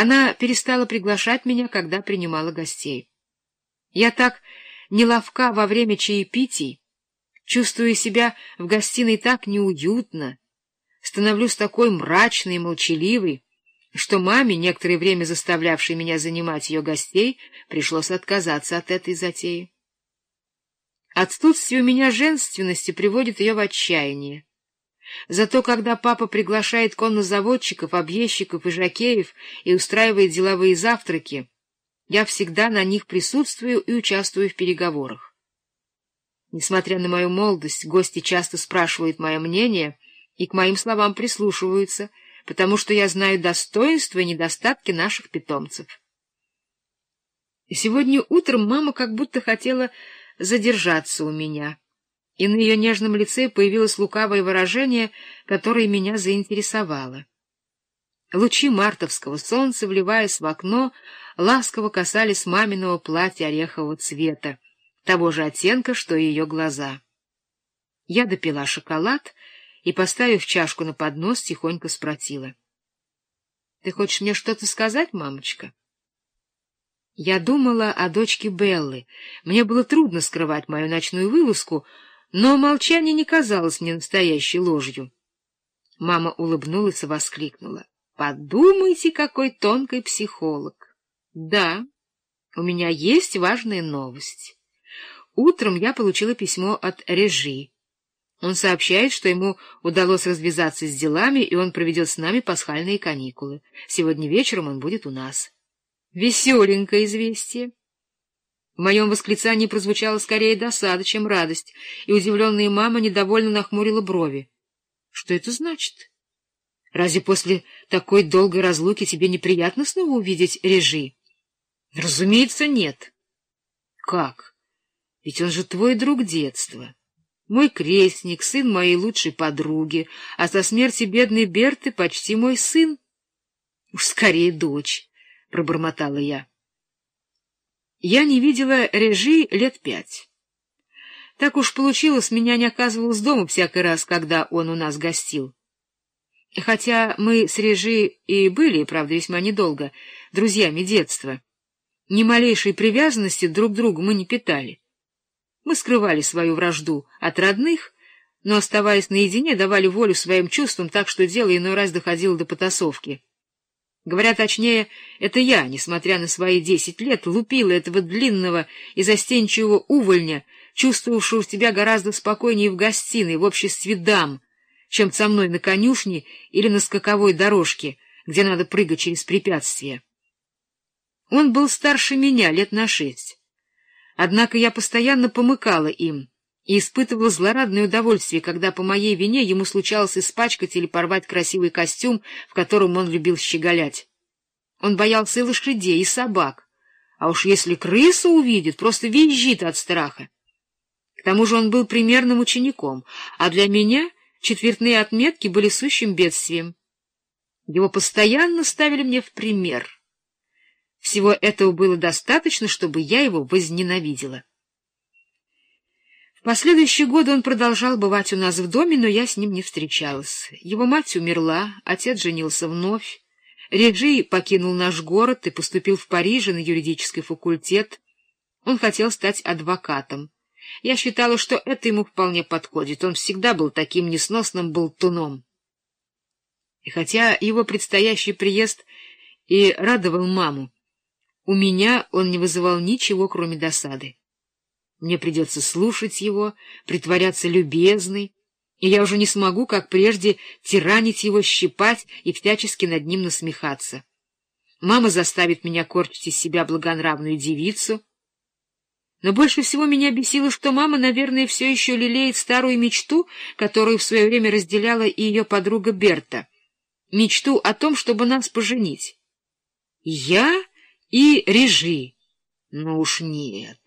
Она перестала приглашать меня, когда принимала гостей. Я так неловка во время чаепитий, чувствую себя в гостиной так неуютно, становлюсь такой мрачной и молчаливой, что маме, некоторое время заставлявшей меня занимать ее гостей, пришлось отказаться от этой затеи. Отсутствие у меня женственности приводит ее в отчаяние. Зато когда папа приглашает коннозаводчиков, объездчиков и жакеев и устраивает деловые завтраки, я всегда на них присутствую и участвую в переговорах. Несмотря на мою молодость, гости часто спрашивают мое мнение и к моим словам прислушиваются, потому что я знаю достоинства и недостатки наших питомцев. Сегодня утром мама как будто хотела задержаться у меня, и на ее нежном лице появилось лукавое выражение, которое меня заинтересовало. Лучи мартовского солнца, вливаясь в окно, ласково касались маминого платья орехового цвета, того же оттенка, что и ее глаза. Я допила шоколад и, поставив чашку на поднос, тихонько спросила. — Ты хочешь мне что-то сказать, мамочка? Я думала о дочке Беллы. Мне было трудно скрывать мою ночную вылазку, но молчание не казалось мне настоящей ложью. Мама улыбнулась и воскликнула. — Подумайте, какой тонкий психолог! Да, у меня есть важная новость. Утром я получила письмо от Режи. Он сообщает, что ему удалось развязаться с делами, и он проведет с нами пасхальные каникулы. Сегодня вечером он будет у нас. Веселенькое известие. В моем восклицании прозвучала скорее досада, чем радость, и удивленная мама недовольно нахмурила брови. Что это значит? Разве после такой долгой разлуки тебе неприятно снова увидеть Режи? Разумеется, нет. Как? Ведь он же твой друг детства мой крестник, сын моей лучшей подруги, а со смерти бедной Берты почти мой сын. — Уж скорее дочь, — пробормотала я. Я не видела Режи лет пять. Так уж получилось, меня не оказывалось дома всякий раз, когда он у нас гостил. Хотя мы с Режи и были, правда, весьма недолго, друзьями детства, ни малейшей привязанности друг к другу мы не питали. Мы скрывали свою вражду от родных, но, оставаясь наедине, давали волю своим чувствам так, что дело иной раз доходило до потасовки. Говоря точнее, это я, несмотря на свои десять лет, лупила этого длинного и застенчивого увольня, чувствовавшего себя гораздо спокойнее в гостиной, в обществе дам, чем со мной на конюшне или на скаковой дорожке, где надо прыгать через препятствия. Он был старше меня лет на шесть. Однако я постоянно помыкала им и испытывала злорадное удовольствие, когда по моей вине ему случалось испачкать или порвать красивый костюм, в котором он любил щеголять. Он боялся и лошадей, и собак, а уж если крысу увидит, просто визжит от страха. К тому же он был примерным учеником, а для меня четвертные отметки были сущим бедствием. Его постоянно ставили мне в пример — всего этого было достаточно, чтобы я его возненавидела. В последующие годы он продолжал бывать у нас в доме, но я с ним не встречалась. Его мать умерла, отец женился вновь. Реджи покинул наш город и поступил в Париже на юридический факультет. Он хотел стать адвокатом. Я считала, что это ему вполне подходит. Он всегда был таким несносным болтуном. И хотя его предстоящий приезд и радовал маму, у меня он не вызывал ничего, кроме досады. Мне придется слушать его, притворяться любезной, и я уже не смогу, как прежде, тиранить его, щипать и всячески над ним насмехаться. Мама заставит меня корчить из себя благонравную девицу. Но больше всего меня бесило, что мама, наверное, все еще лелеет старую мечту, которую в свое время разделяла и ее подруга Берта. Мечту о том, чтобы нас поженить. Я и Режи. Ну уж нет.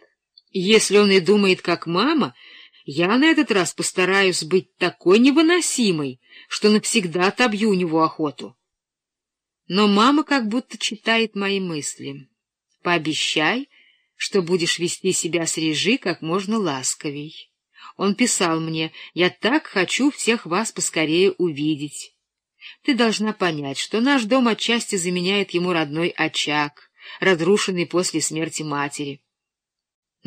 Если он и думает, как мама, я на этот раз постараюсь быть такой невыносимой, что навсегда отобью у него охоту. Но мама как будто читает мои мысли. Пообещай, что будешь вести себя с Режи как можно ласковей. Он писал мне, я так хочу всех вас поскорее увидеть. Ты должна понять, что наш дом отчасти заменяет ему родной очаг, разрушенный после смерти матери.